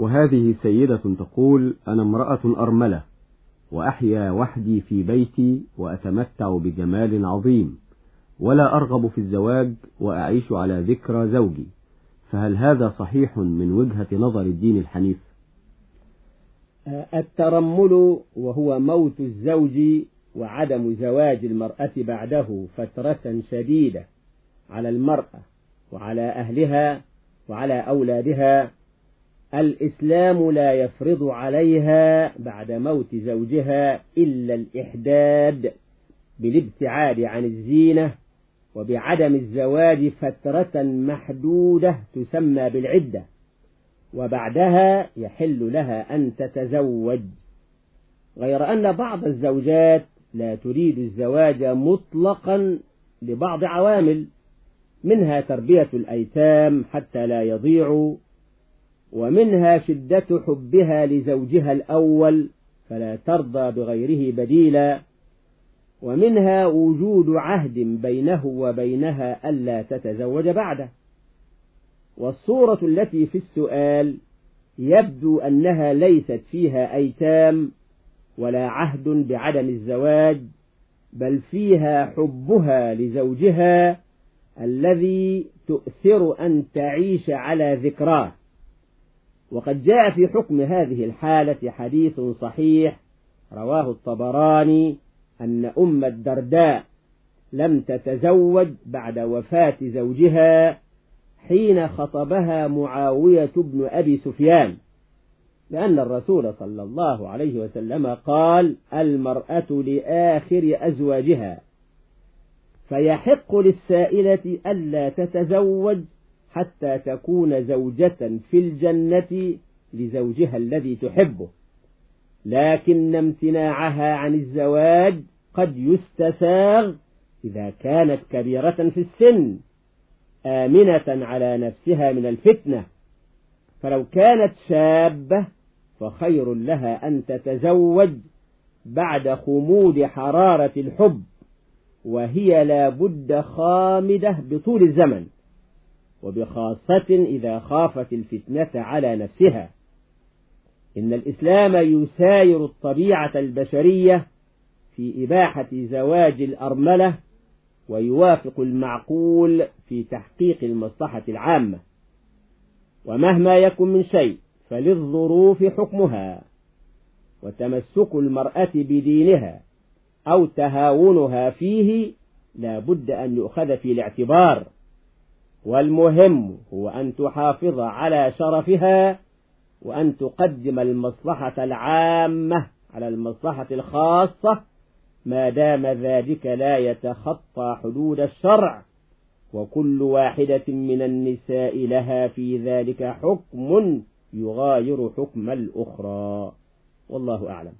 وهذه سيدة تقول أنا امرأة أرملة وأحيا وحدي في بيتي وأتمتع بجمال عظيم ولا أرغب في الزواج وأعيش على ذكرى زوجي. فهل هذا صحيح من وجهة نظر الدين الحنيف؟ الترمل وهو موت الزوج وعدم زواج المرأة بعده فترة شديدة على المرأة وعلى أهلها وعلى أولادها الإسلام لا يفرض عليها بعد موت زوجها إلا الإحداد بالابتعاد عن الزينة وبعدم الزواج فترة محدودة تسمى بالعدة وبعدها يحل لها أن تتزوج. غير أن بعض الزوجات لا تريد الزواج مطلقا لبعض عوامل منها تربية الأيتام حتى لا يضيعوا ومنها شدة حبها لزوجها الأول فلا ترضى بغيره بديلا. ومنها وجود عهد بينه وبينها ألا تتزوج بعده. والصورة التي في السؤال يبدو أنها ليست فيها أيتام ولا عهد بعدم الزواج بل فيها حبها لزوجها الذي تؤثر أن تعيش على ذكراه. وقد جاء في حكم هذه الحالة حديث صحيح رواه الطبراني أن أم الدرداء لم تتزوج بعد وفاة زوجها حين خطبها معاوية بن أبي سفيان لأن الرسول صلى الله عليه وسلم قال المرأة لآخر أزواجها فيحق للسائلة ألا تتزوج حتى تكون زوجة في الجنة لزوجها الذي تحبه. لكن امتناعها عن الزواج قد يستساغ إذا كانت كبيرة في السن آمنة على نفسها من الفتنة. فلو كانت شابة فخير لها أن تتزوج بعد خمود حرارة الحب وهي لا بد خامدة بطول الزمن. وبخاصة إذا خافت الفتنة على نفسها. إن الإسلام يساير الطبيعة البشرية في إباحة زواج الأرملة ويوافق المعقول في تحقيق المصلحة العامة. ومهما يكن من شيء فللظروف حكمها وتمسك المرأة بدينها أو تهاونها فيه لا بد أن يؤخذ في الاعتبار. والمهم هو أن تحافظ على شرفها وأن تقدم المصلحة العامة على المصلحة الخاصة ما دام ذلك لا يتخطى حدود الشرع وكل واحدة من النساء لها في ذلك حكم يغاير حكم الأخرى. والله أعلم.